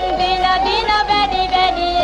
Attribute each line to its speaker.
Speaker 1: bed, been a, been.